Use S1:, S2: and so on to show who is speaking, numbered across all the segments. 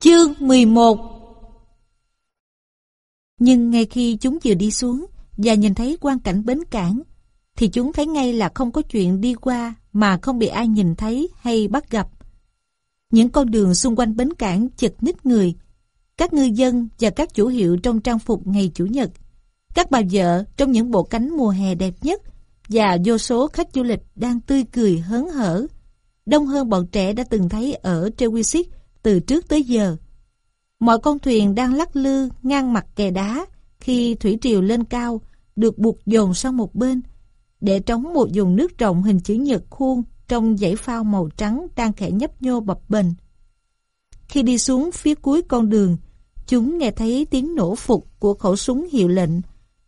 S1: Chương 11 Nhưng ngay khi chúng vừa đi xuống và nhìn thấy quang cảnh bến cảng, thì chúng thấy ngay là không có chuyện đi qua mà không bị ai nhìn thấy hay bắt gặp. Những con đường xung quanh bến cảng chật ních người, các ngư dân và các chủ hiệu trong trang phục ngày Chủ nhật, các bà vợ trong những bộ cánh mùa hè đẹp nhất và vô số khách du lịch đang tươi cười hớn hở, đông hơn bọn trẻ đã từng thấy ở Trewisic từ trước tới giờ. Mọi con thuyền đang lắc lư ngang mặt kè đá khi thủy triều lên cao được buộc dồn sang một bên để trống một vùng nước rộng hình chữ nhật khuôn trong dãy phao màu trắng đang khẽ nhấp nhô bập bềnh. Khi đi xuống phía cuối con đường, chúng nghe thấy tiếng nổ phục của khẩu súng hiệu lệnh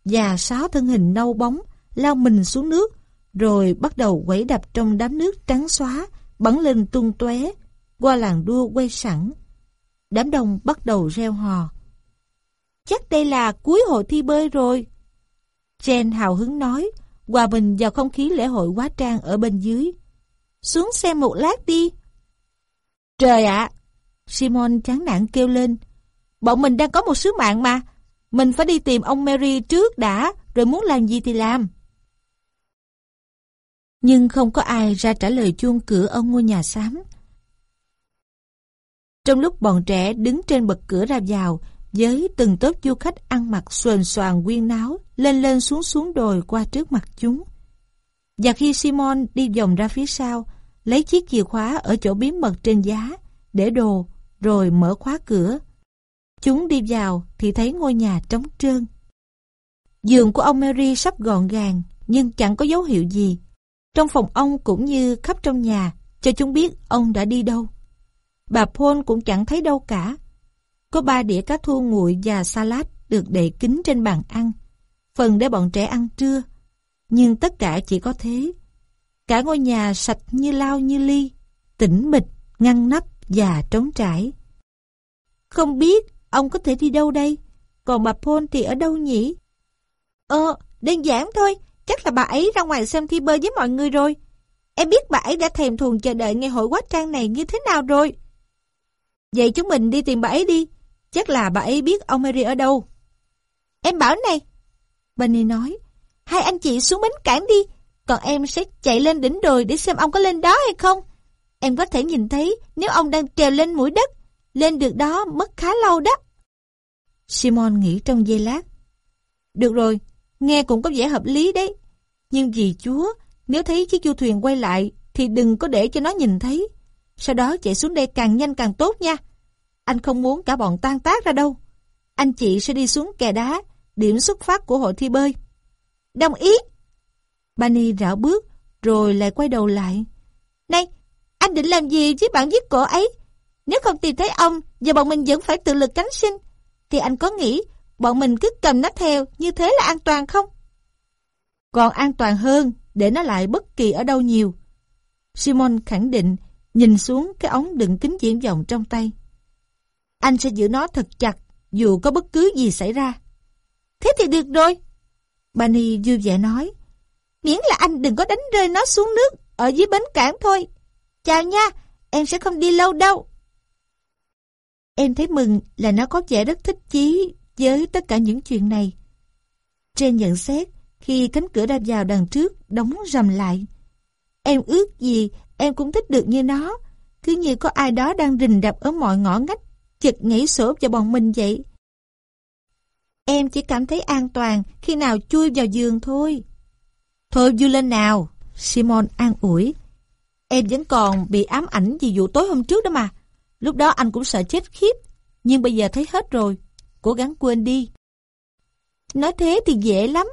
S1: và sáu thân hình nâu bóng lao mình xuống nước rồi bắt đầu quẩy đập trong đám nước trắng xóa bắn lên tung tóe qua làng đua quay sẵn. Đám đông bắt đầu reo hò. Chắc đây là cuối hội thi bơi rồi. Jen hào hứng nói, hòa mình vào không khí lễ hội quá trang ở bên dưới. Xuống xem một lát đi. Trời ạ! Simon chán nản kêu lên. Bọn mình đang có một sứ mạng mà. Mình phải đi tìm ông Mary trước đã, rồi muốn làm gì thì làm. Nhưng không có ai ra trả lời chuông cửa ở ngôi nhà xám. Trong lúc bọn trẻ đứng trên bậc cửa ra vào, với từng tốp du khách ăn mặc xuềnh xoàng quyên náo, lên lên xuống xuống đồi qua trước mặt chúng. Và khi Simon đi vòng ra phía sau, lấy chiếc chìa khóa ở chỗ bí mật trên giá, để đồ, rồi mở khóa cửa. Chúng đi vào thì thấy ngôi nhà trống trơn. Giường của ông Mary sắp gọn gàng, nhưng chẳng có dấu hiệu gì. Trong phòng ông cũng như khắp trong nhà, cho chúng biết ông đã đi đâu. Bà Paul cũng chẳng thấy đâu cả. Có ba đĩa cá thu nguội và salad được để kín trên bàn ăn, phần để bọn trẻ ăn trưa. Nhưng tất cả chỉ có thế. Cả ngôi nhà sạch như lao như ly, tĩnh mịch, ngăn nắp và trống trải. Không biết ông có thể đi đâu đây, còn bà Paul thì ở đâu nhỉ? Ờ, đơn giản thôi, chắc là bà ấy ra ngoài xem thi bơi với mọi người rồi. Em biết bà ấy đã thèm thuồng chờ đợi ngày hội quá trang này như thế nào rồi. Vậy chúng mình đi tìm bà ấy đi. Chắc là bà ấy biết ông Mary ở đâu. Em bảo này. Bunny nói. Hai anh chị xuống bến cảng đi. Còn em sẽ chạy lên đỉnh đồi để xem ông có lên đó hay không. Em có thể nhìn thấy nếu ông đang trèo lên mũi đất. Lên được đó mất khá lâu đó. Simon nghĩ trong giây lát. Được rồi, nghe cũng có vẻ hợp lý đấy. Nhưng vì Chúa, nếu thấy chiếc du thuyền quay lại thì đừng có để cho nó nhìn thấy. Sau đó chạy xuống đây càng nhanh càng tốt nha. Anh không muốn cả bọn tan tác ra đâu. Anh chị sẽ đi xuống kè đá, điểm xuất phát của hội thi bơi. Đồng ý. bani rảo bước, rồi lại quay đầu lại. Này, anh định làm gì với bạn giết cổ ấy? Nếu không tìm thấy ông và bọn mình vẫn phải tự lực cánh sinh, thì anh có nghĩ bọn mình cứ cầm nó theo như thế là an toàn không? Còn an toàn hơn để nó lại bất kỳ ở đâu nhiều. Simon khẳng định nhìn xuống cái ống đựng kính viễn vọng trong tay. Anh sẽ giữ nó thật chặt, dù có bất cứ gì xảy ra. Thế thì được rồi. Bunny vui vẻ nói. Miễn là anh đừng có đánh rơi nó xuống nước ở dưới bến cảng thôi. Chào nha, em sẽ không đi lâu đâu. Em thấy mừng là nó có vẻ rất thích chí với tất cả những chuyện này. Trên nhận xét, khi cánh cửa ra vào đằng trước đóng rầm lại. Em ước gì em cũng thích được như nó. Cứ như có ai đó đang rình đập ở mọi ngõ ngách, chật nhảy sổ cho bọn mình vậy. Em chỉ cảm thấy an toàn khi nào chui vào giường thôi. Thôi vui lên nào, Simon an ủi. Em vẫn còn bị ám ảnh vì vụ tối hôm trước đó mà. Lúc đó anh cũng sợ chết khiếp, nhưng bây giờ thấy hết rồi. Cố gắng quên đi. Nói thế thì dễ lắm.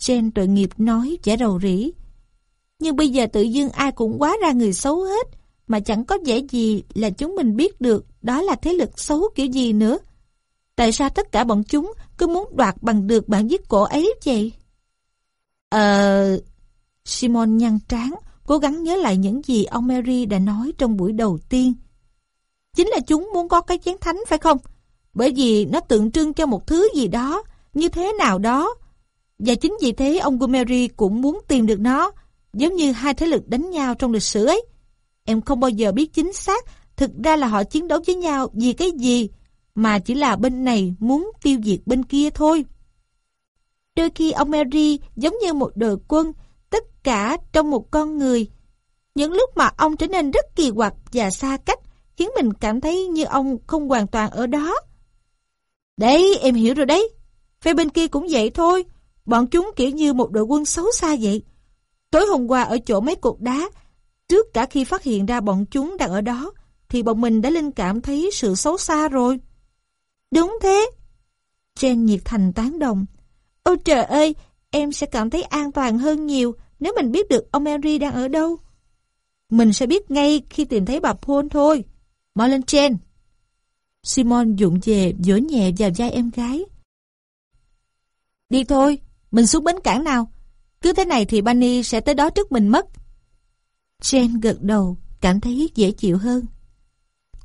S1: Jen tội nghiệp nói vẻ rầu rĩ. Nhưng bây giờ tự dưng ai cũng quá ra người xấu hết, mà chẳng có vẻ gì là chúng mình biết được đó là thế lực xấu kiểu gì nữa. Tại sao tất cả bọn chúng cứ muốn đoạt bằng được bản giết cổ ấy vậy? Ờ... Simon nhăn trán, cố gắng nhớ lại những gì ông Mary đã nói trong buổi đầu tiên. Chính là chúng muốn có cái chén thánh phải không? Bởi vì nó tượng trưng cho một thứ gì đó, như thế nào đó. Và chính vì thế ông Gumeri cũng muốn tìm được nó, giống như hai thế lực đánh nhau trong lịch sử ấy. Em không bao giờ biết chính xác thực ra là họ chiến đấu với nhau vì cái gì, mà chỉ là bên này muốn tiêu diệt bên kia thôi. Đôi khi ông Mary giống như một đội quân, tất cả trong một con người. Những lúc mà ông trở nên rất kỳ quặc và xa cách, khiến mình cảm thấy như ông không hoàn toàn ở đó. Đấy, em hiểu rồi đấy. Phe bên kia cũng vậy thôi. Bọn chúng kiểu như một đội quân xấu xa vậy. Tối hôm qua ở chỗ mấy cột đá, trước cả khi phát hiện ra bọn chúng đang ở đó, thì bọn mình đã linh cảm thấy sự xấu xa rồi. Đúng thế. Jen nhiệt thành tán đồng. Ôi trời ơi, em sẽ cảm thấy an toàn hơn nhiều nếu mình biết được ông Henry đang ở đâu. Mình sẽ biết ngay khi tìm thấy bà Paul thôi. Mau lên Jen. Simon dụng về dỗ nhẹ vào vai em gái. Đi thôi, mình xuống bến cảng nào. Cứ thế này thì Bunny sẽ tới đó trước mình mất. Jen gật đầu, cảm thấy dễ chịu hơn.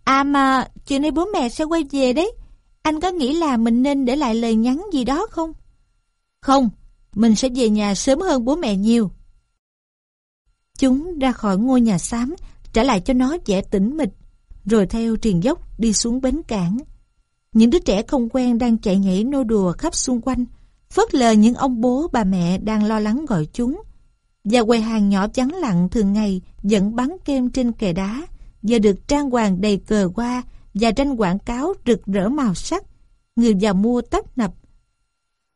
S1: À mà, chiều nay bố mẹ sẽ quay về đấy. Anh có nghĩ là mình nên để lại lời nhắn gì đó không? Không, mình sẽ về nhà sớm hơn bố mẹ nhiều. Chúng ra khỏi ngôi nhà xám, trả lại cho nó vẻ tĩnh mịch, rồi theo triền dốc đi xuống bến cảng. Những đứa trẻ không quen đang chạy nhảy nô đùa khắp xung quanh, phớt lờ những ông bố bà mẹ đang lo lắng gọi chúng. Và quầy hàng nhỏ vắng lặng thường ngày vẫn bán kem trên kè đá, giờ được trang hoàng đầy cờ hoa và tranh quảng cáo rực rỡ màu sắc. Người vào mua tấp nập.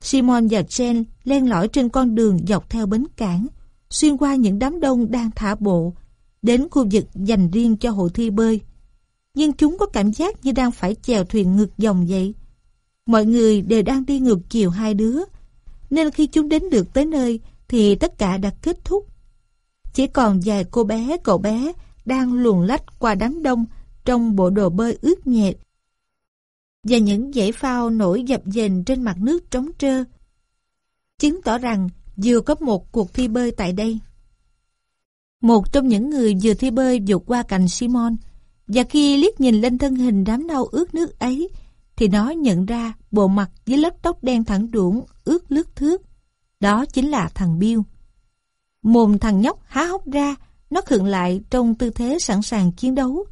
S1: Simon và Jen len lỏi trên con đường dọc theo bến cảng, xuyên qua những đám đông đang thả bộ, đến khu vực dành riêng cho hội thi bơi. Nhưng chúng có cảm giác như đang phải chèo thuyền ngược dòng vậy. Mọi người đều đang đi ngược chiều hai đứa, nên khi chúng đến được tới nơi thì tất cả đã kết thúc. Chỉ còn vài cô bé, cậu bé đang luồn lách qua đám đông trong bộ đồ bơi ướt nhẹt và những dãy phao nổi dập dềnh trên mặt nước trống trơ, chứng tỏ rằng vừa có một cuộc thi bơi tại đây. Một trong những người vừa thi bơi vượt qua cạnh Simon, và khi liếc nhìn lên thân hình đám nâu ướt nước ấy, thì nó nhận ra bộ mặt với lớp tóc đen thẳng đuổng, ướt lướt thước. Đó chính là thằng Bill. Mồm thằng nhóc há hốc ra, nó khựng lại trong tư thế sẵn sàng chiến đấu.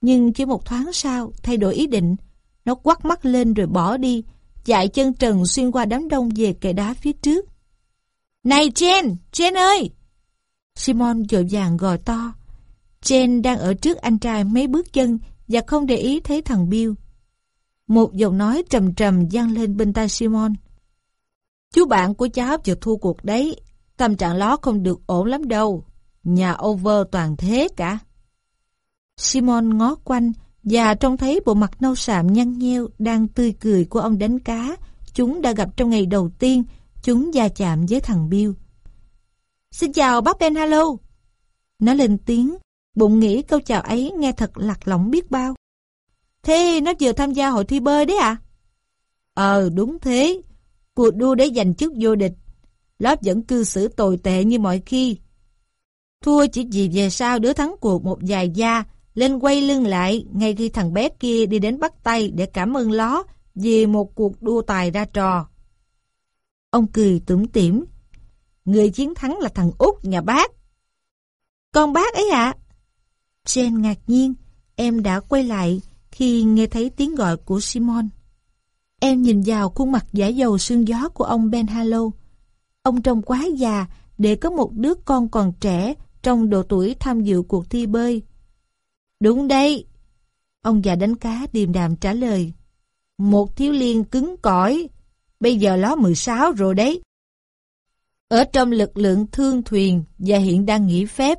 S1: Nhưng chỉ một thoáng sau, thay đổi ý định, nó quắt mắt lên rồi bỏ đi, chạy chân trần xuyên qua đám đông về kệ đá phía trước. Này Jen, Jen ơi! Simon dội vàng gọi to. Jen đang ở trước anh trai mấy bước chân và không để ý thấy thằng Bill. Một giọng nói trầm trầm vang lên bên tai Simon. Chú bạn của cháu vừa thua cuộc đấy, tâm trạng ló không được ổn lắm đâu. Nhà over toàn thế cả. Simon ngó quanh và trông thấy bộ mặt nâu sạm nhăn nheo đang tươi cười của ông đánh cá. Chúng đã gặp trong ngày đầu tiên, chúng gia chạm với thằng Bill. Xin chào bác Ben Hello. Nó lên tiếng, bụng nghĩ câu chào ấy nghe thật lạc lõng biết bao. Thế nó vừa tham gia hội thi bơi đấy à? Ờ, đúng thế. Cuộc đua để giành chức vô địch. Lớp vẫn cư xử tồi tệ như mọi khi. Thua chỉ vì về sau đứa thắng cuộc một vài gia, lên quay lưng lại ngay khi thằng bé kia đi đến bắt tay để cảm ơn ló vì một cuộc đua tài ra trò. Ông cười tủm tỉm. Người chiến thắng là thằng út nhà bác. Con bác ấy ạ? À? Jen ngạc nhiên, em đã quay lại khi nghe thấy tiếng gọi của Simon. Em nhìn vào khuôn mặt giả dầu sương gió của ông Ben Hallow. Ông trông quá già để có một đứa con còn trẻ trong độ tuổi tham dự cuộc thi bơi. Đúng đây, Ông già đánh cá điềm đàm trả lời. Một thiếu liên cứng cỏi, bây giờ ló 16 rồi đấy. Ở trong lực lượng thương thuyền và hiện đang nghỉ phép.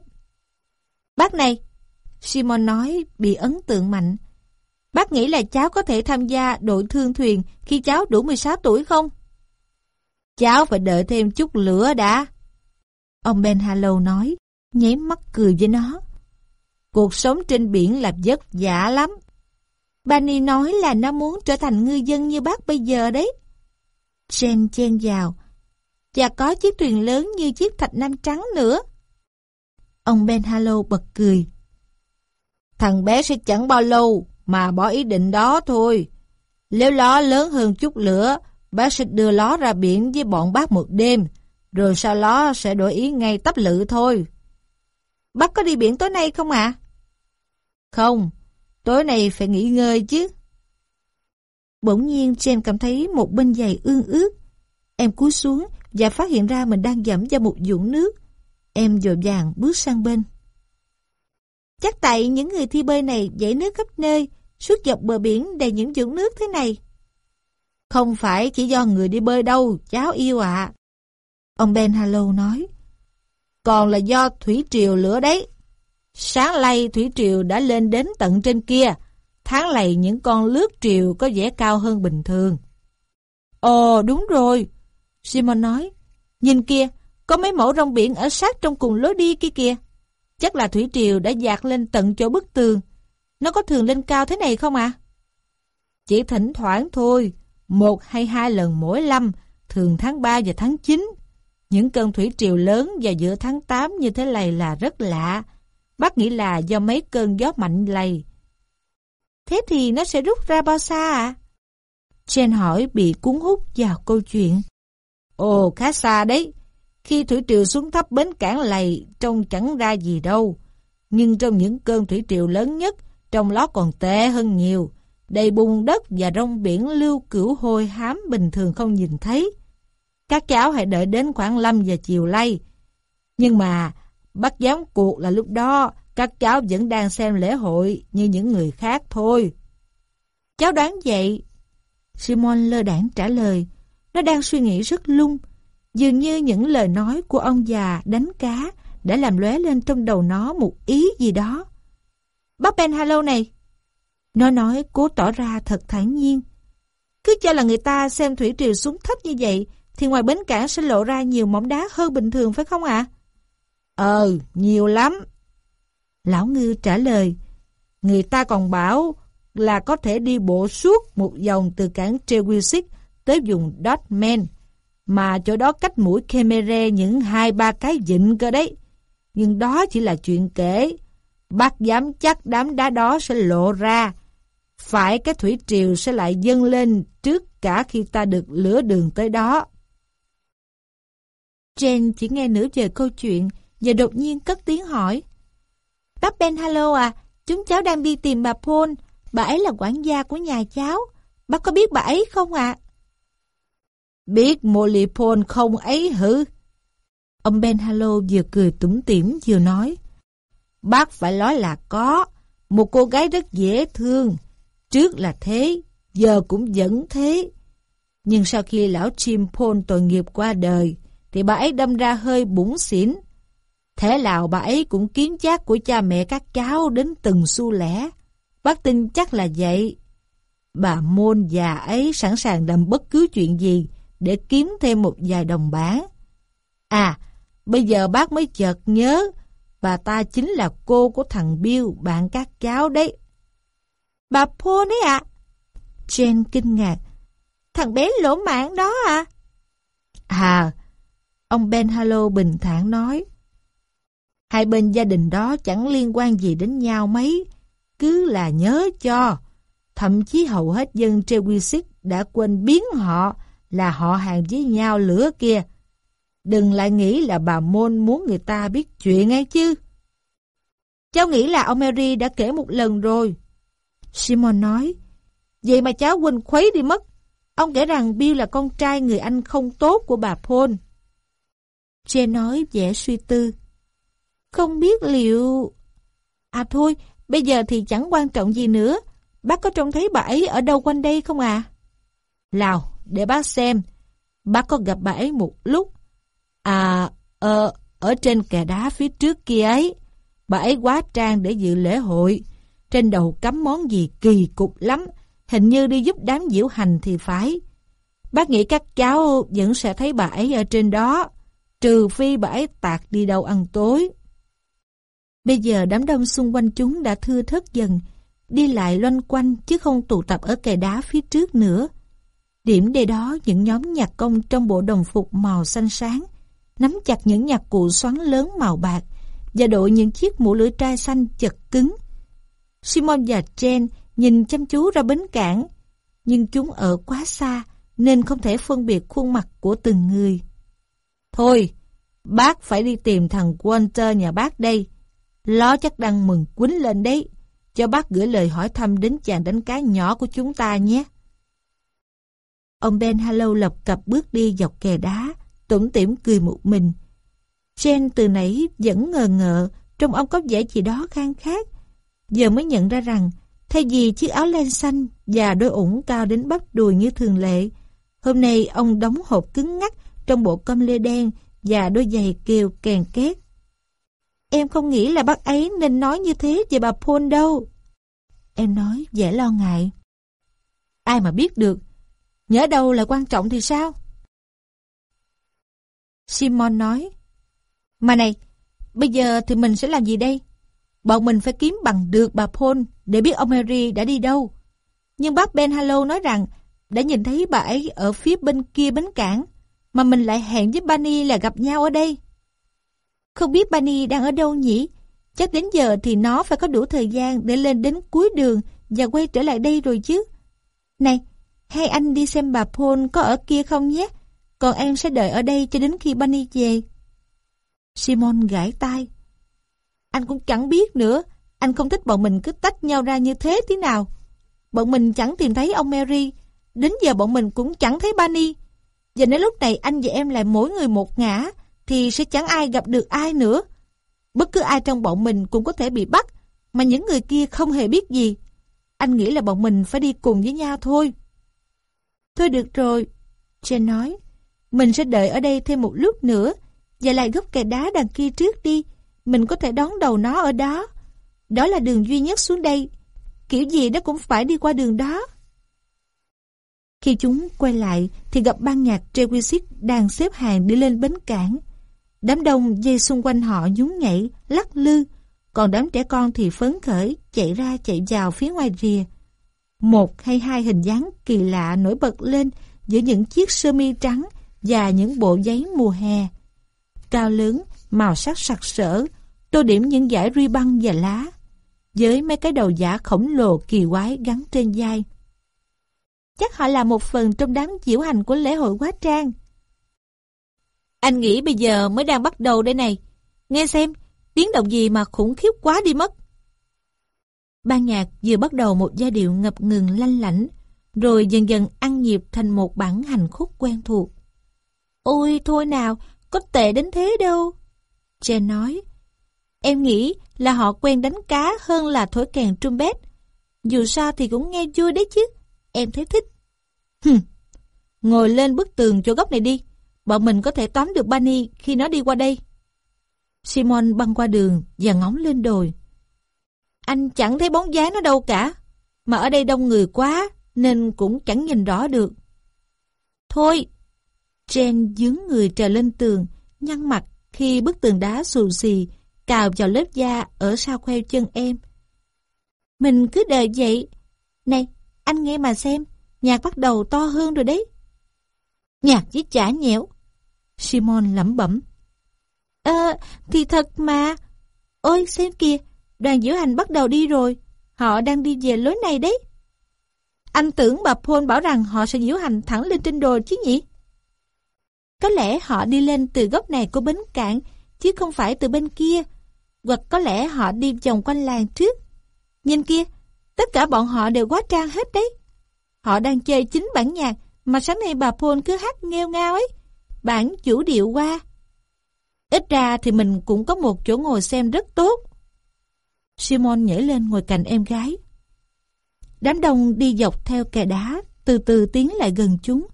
S1: Bác này, Simon nói bị ấn tượng mạnh. Bác nghĩ là cháu có thể tham gia đội thương thuyền khi cháu đủ 16 tuổi không? Cháu phải đợi thêm chút lửa đã. Ông Ben Hallow nói, nháy mắt cười với nó. Cuộc sống trên biển là vất vả lắm. Bani nói là nó muốn trở thành ngư dân như bác bây giờ đấy. Jen chen vào. Và có chiếc thuyền lớn như chiếc thạch nam trắng nữa. Ông Ben Hallow bật cười. Thằng bé sẽ chẳng bao lâu mà bỏ ý định đó thôi. Nếu ló lớn hơn chút lửa, bác sẽ đưa ló ra biển với bọn bác một đêm, rồi sau ló sẽ đổi ý ngay tấp lự thôi. Bác có đi biển tối nay không ạ? Không, Tối nay phải nghỉ ngơi chứ. Bỗng nhiên Jen cảm thấy một bên giày ương ướt. Em cúi xuống và phát hiện ra mình đang dẫm vào một dũng nước. Em dội vàng bước sang bên. Chắc tại những người thi bơi này dãy nước khắp nơi, suốt dọc bờ biển đầy những dưỡng nước thế này. Không phải chỉ do người đi bơi đâu, cháu yêu ạ. Ông Ben Hallow nói. Còn là do thủy triều lửa đấy. Sáng lay thủy triều đã lên đến tận trên kia. Tháng lầy những con lướt triều có vẻ cao hơn bình thường. Ồ đúng rồi. Simon nói. Nhìn kia, có mấy mẫu rong biển ở sát trong cùng lối đi kia kìa. Chắc là thủy triều đã dạt lên tận chỗ bức tường. Nó có thường lên cao thế này không ạ? À? Chỉ thỉnh thoảng thôi. Một hay hai lần mỗi năm, thường tháng 3 và tháng 9. Những cơn thủy triều lớn vào giữa tháng 8 như thế này là rất lạ. Bác nghĩ là do mấy cơn gió mạnh lầy. Thế thì nó sẽ rút ra bao xa ạ? À? Jen hỏi bị cuốn hút vào câu chuyện. Ồ, khá xa đấy. Khi thủy triều xuống thấp bến cảng lầy, trông chẳng ra gì đâu. Nhưng trong những cơn thủy triều lớn nhất, trong ló còn tệ hơn nhiều. Đầy bùn đất và rong biển lưu cửu hôi hám bình thường không nhìn thấy. Các cháu hãy đợi đến khoảng 5 giờ chiều lay. Nhưng mà, bắt giám cuộc là lúc đó, các cháu vẫn đang xem lễ hội như những người khác thôi. Cháu đoán vậy. Simon lơ đảng trả lời. Nó đang suy nghĩ rất lung. Dường như những lời nói của ông già đánh cá đã làm lóe lên trong đầu nó một ý gì đó. Bác Ben hello này. Nó nói cố tỏ ra thật thản nhiên. Cứ cho là người ta xem thủy triều xuống thấp như vậy thì ngoài bến cảng sẽ lộ ra nhiều mỏng đá hơn bình thường phải không ạ? Ờ, nhiều lắm. Lão Ngư trả lời, người ta còn bảo là có thể đi bộ suốt một vòng từ cảng Trewisic tới vùng Dotman, mà chỗ đó cách mũi Kemere những hai ba cái vịnh cơ đấy. Nhưng đó chỉ là chuyện kể. Bác dám chắc đám đá đó sẽ lộ ra. Phải cái thủy triều sẽ lại dâng lên trước cả khi ta được lửa đường tới đó. Jane chỉ nghe nửa giờ câu chuyện và đột nhiên cất tiếng hỏi. Bác Ben hello à, chúng cháu đang đi tìm bà Paul. Bà ấy là quản gia của nhà cháu. Bác có biết bà ấy không ạ? À? Biết Molly Paul không ấy hử? Ông Ben vừa cười tủm tỉm vừa nói. Bác phải nói là có. Một cô gái rất dễ thương. Trước là thế, giờ cũng vẫn thế. Nhưng sau khi lão Jim Paul tội nghiệp qua đời, thì bà ấy đâm ra hơi bủng xỉn. Thế nào bà ấy cũng kiếm chác của cha mẹ các cháu đến từng xu lẻ. Bác tin chắc là vậy. Bà môn già ấy sẵn sàng làm bất cứ chuyện gì để kiếm thêm một vài đồng bán. À, bây giờ bác mới chợt nhớ, bà ta chính là cô của thằng Bill, bạn các cháu đấy. Bà Paul đấy ạ. À? Jane kinh ngạc. Thằng bé lỗ mạng đó à? À, ông Ben Halo bình thản nói. Hai bên gia đình đó chẳng liên quan gì đến nhau mấy, cứ là nhớ cho. Thậm chí hầu hết dân Trewisic đã quên biến họ là họ hàng với nhau lửa kia. Đừng lại nghĩ là bà Môn muốn người ta biết chuyện ấy chứ. Cháu nghĩ là ông Mary đã kể một lần rồi. Simon nói, vậy mà cháu quên khuấy đi mất. Ông kể rằng Bill là con trai người anh không tốt của bà Paul. Jane nói vẻ suy tư. Không biết liệu... À thôi, bây giờ thì chẳng quan trọng gì nữa. Bác có trông thấy bà ấy ở đâu quanh đây không à? Lào, để bác xem. Bác có gặp bà ấy một lúc. À, ờ, ở trên kè đá phía trước kia ấy. Bà ấy quá trang để dự lễ hội. Trên đầu cắm món gì kỳ cục lắm. Hình như đi giúp đám diễu hành thì phải. Bác nghĩ các cháu vẫn sẽ thấy bà ấy ở trên đó. Trừ phi bà ấy tạc đi đâu ăn tối. Bây giờ đám đông xung quanh chúng đã thưa thớt dần, đi lại loanh quanh chứ không tụ tập ở kè đá phía trước nữa. Điểm đề đó những nhóm nhạc công trong bộ đồng phục màu xanh sáng, nắm chặt những nhạc cụ xoắn lớn màu bạc và đội những chiếc mũ lưỡi trai xanh chật cứng. Simon và Jen nhìn chăm chú ra bến cảng, nhưng chúng ở quá xa nên không thể phân biệt khuôn mặt của từng người. Thôi, bác phải đi tìm thằng Walter nhà bác đây. Ló chắc đang mừng quýnh lên đấy. cho bác gửi lời hỏi thăm đến chàng đánh cá nhỏ của chúng ta nhé. Ông Ben Hallow lập cặp bước đi dọc kè đá, tủm tỉm cười một mình. Jen từ nãy vẫn ngờ ngợ, trong ông có vẻ gì đó khang khác. Giờ mới nhận ra rằng, thay vì chiếc áo len xanh và đôi ủng cao đến bắp đùi như thường lệ, hôm nay ông đóng hộp cứng ngắc trong bộ com lê đen và đôi giày kêu kèn két. Em không nghĩ là bác ấy nên nói như thế về bà Paul đâu. Em nói vẻ lo ngại. Ai mà biết được, nhớ đâu là quan trọng thì sao? Simon nói, Mà này, bây giờ thì mình sẽ làm gì đây? Bọn mình phải kiếm bằng được bà Paul để biết ông Mary đã đi đâu. Nhưng bác Ben Hallow nói rằng đã nhìn thấy bà ấy ở phía bên kia bến cảng, mà mình lại hẹn với Bunny là gặp nhau ở đây. Không biết Bunny đang ở đâu nhỉ? Chắc đến giờ thì nó phải có đủ thời gian để lên đến cuối đường và quay trở lại đây rồi chứ. Này, hay anh đi xem bà Paul có ở kia không nhé? Còn em sẽ đợi ở đây cho đến khi Bunny về. Simon gãi tay. Anh cũng chẳng biết nữa. Anh không thích bọn mình cứ tách nhau ra như thế thế nào. Bọn mình chẳng tìm thấy ông Mary. Đến giờ bọn mình cũng chẳng thấy Bunny. Và nếu lúc này anh và em lại mỗi người một ngã, thì sẽ chẳng ai gặp được ai nữa. Bất cứ ai trong bọn mình cũng có thể bị bắt, mà những người kia không hề biết gì. Anh nghĩ là bọn mình phải đi cùng với nhau thôi. Thôi được rồi, Jen nói. Mình sẽ đợi ở đây thêm một lúc nữa, và lại gốc kè đá đằng kia trước đi. Mình có thể đón đầu nó ở đó. Đó là đường duy nhất xuống đây. Kiểu gì nó cũng phải đi qua đường đó. Khi chúng quay lại thì gặp ban nhạc trevisic đang xếp hàng đi lên bến cảng. Đám đông dây xung quanh họ nhún nhảy, lắc lư, còn đám trẻ con thì phấn khởi, chạy ra chạy vào phía ngoài rìa. Một hay hai hình dáng kỳ lạ nổi bật lên giữa những chiếc sơ mi trắng và những bộ giấy mùa hè. Cao lớn, màu sắc sặc sỡ, tô điểm những dải ruy băng và lá, với mấy cái đầu giả khổng lồ kỳ quái gắn trên vai. Chắc họ là một phần trong đám diễu hành của lễ hội quá trang. Anh nghĩ bây giờ mới đang bắt đầu đây này. Nghe xem, tiếng động gì mà khủng khiếp quá đi mất. Ban nhạc vừa bắt đầu một giai điệu ngập ngừng lanh lảnh, rồi dần dần ăn nhịp thành một bản hành khúc quen thuộc. Ôi thôi nào, có tệ đến thế đâu. Jen nói, em nghĩ là họ quen đánh cá hơn là thổi kèn trumpet. Dù sao thì cũng nghe vui đấy chứ, em thấy thích. Hừm, ngồi lên bức tường chỗ góc này đi, bọn mình có thể tóm được Bunny khi nó đi qua đây. Simon băng qua đường và ngóng lên đồi. Anh chẳng thấy bóng dáng nó đâu cả, mà ở đây đông người quá nên cũng chẳng nhìn rõ được. Thôi, Jen dướng người trèo lên tường, nhăn mặt khi bức tường đá xù xì cào vào lớp da ở sau khoeo chân em. Mình cứ đợi vậy. Này, anh nghe mà xem, nhạc bắt đầu to hơn rồi đấy. Nhạc với chả nhẽo. Simon lẩm bẩm. Ờ, thì thật mà. Ôi, xem kìa, đoàn diễu hành bắt đầu đi rồi. Họ đang đi về lối này đấy. Anh tưởng bà Paul bảo rằng họ sẽ diễu hành thẳng lên trên đồi chứ nhỉ? Có lẽ họ đi lên từ góc này của bến cảng, chứ không phải từ bên kia. Hoặc có lẽ họ đi vòng quanh làng trước. Nhìn kia, tất cả bọn họ đều quá trang hết đấy. Họ đang chơi chính bản nhạc mà sáng nay bà Paul cứ hát nghêu ngao ấy. Bản chủ điệu qua. Ít ra thì mình cũng có một chỗ ngồi xem rất tốt. Simon nhảy lên ngồi cạnh em gái. Đám đông đi dọc theo kè đá, từ từ tiến lại gần chúng.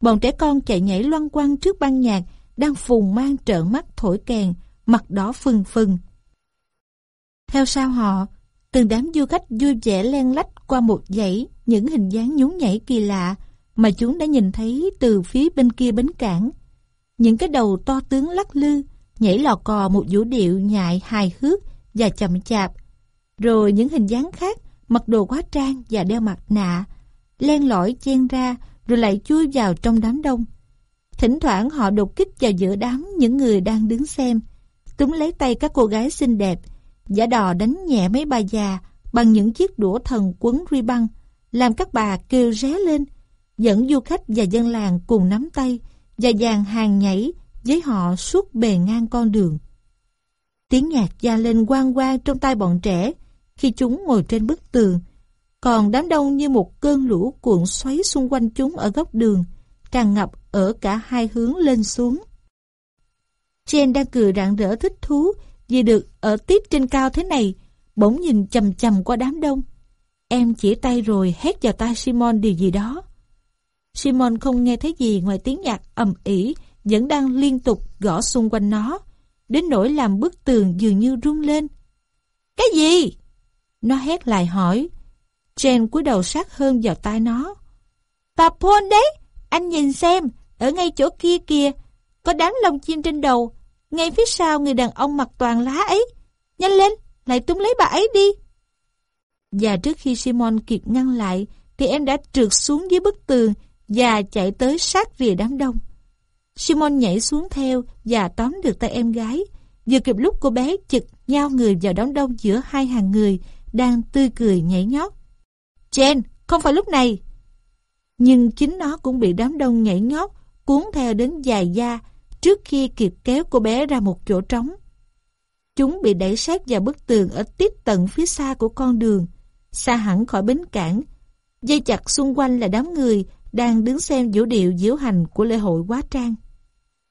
S1: Bọn trẻ con chạy nhảy loan quăng trước ban nhạc, đang phùng mang trợn mắt thổi kèn, mặt đỏ phừng phừng. Theo sau họ, từng đám du khách vui vẻ len lách qua một dãy những hình dáng nhún nhảy kỳ lạ mà chúng đã nhìn thấy từ phía bên kia bến cảng. Những cái đầu to tướng lắc lư, nhảy lò cò một vũ điệu nhại hài hước và chậm chạp. Rồi những hình dáng khác, mặc đồ quá trang và đeo mặt nạ, len lỏi chen ra rồi lại chui vào trong đám đông. Thỉnh thoảng họ đột kích vào giữa đám những người đang đứng xem, túm lấy tay các cô gái xinh đẹp, giả đò đánh nhẹ mấy bà già bằng những chiếc đũa thần quấn ruy băng, làm các bà kêu ré lên, dẫn du khách và dân làng cùng nắm tay và dàn hàng nhảy với họ suốt bề ngang con đường. Tiếng nhạc gia lên quang quang trong tay bọn trẻ, khi chúng ngồi trên bức tường, còn đám đông như một cơn lũ cuộn xoáy xung quanh chúng ở góc đường, tràn ngập ở cả hai hướng lên xuống. Jen đang cười rạng rỡ thích thú vì được ở tiếp trên cao thế này, bỗng nhìn chầm chầm qua đám đông. Em chỉ tay rồi hét vào tai Simon điều gì đó. Simon không nghe thấy gì ngoài tiếng nhạc ầm ỉ vẫn đang liên tục gõ xung quanh nó, đến nỗi làm bức tường dường như rung lên. Cái gì? Nó hét lại hỏi. Jen cúi đầu sát hơn vào tai nó. Bà Paul đấy, anh nhìn xem, ở ngay chỗ kia kìa, có đám lông chim trên đầu, ngay phía sau người đàn ông mặc toàn lá ấy. Nhanh lên, lại tung lấy bà ấy đi. Và trước khi Simon kịp ngăn lại, thì em đã trượt xuống dưới bức tường và chạy tới sát rìa đám đông. Simon nhảy xuống theo và tóm được tay em gái, vừa kịp lúc cô bé chực nhau người vào đám đông giữa hai hàng người đang tươi cười nhảy nhót. Jen, không phải lúc này. Nhưng chính nó cũng bị đám đông nhảy nhót cuốn theo đến dài da trước khi kịp kéo cô bé ra một chỗ trống. Chúng bị đẩy sát vào bức tường ở tiếp tận phía xa của con đường, xa hẳn khỏi bến cảng. Dây chặt xung quanh là đám người đang đứng xem vũ điệu diễu hành của lễ hội quá trang.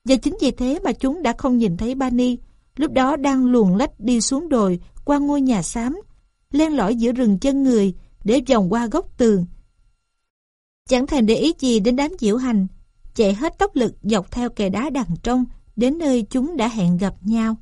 S1: Và chính vì thế mà chúng đã không nhìn thấy Bani, lúc đó đang luồn lách đi xuống đồi qua ngôi nhà xám, len lỏi giữa rừng chân người để vòng qua góc tường. Chẳng thèm để ý gì đến đám diễu hành, chạy hết tốc lực dọc theo kè đá đằng trong đến nơi chúng đã hẹn gặp nhau.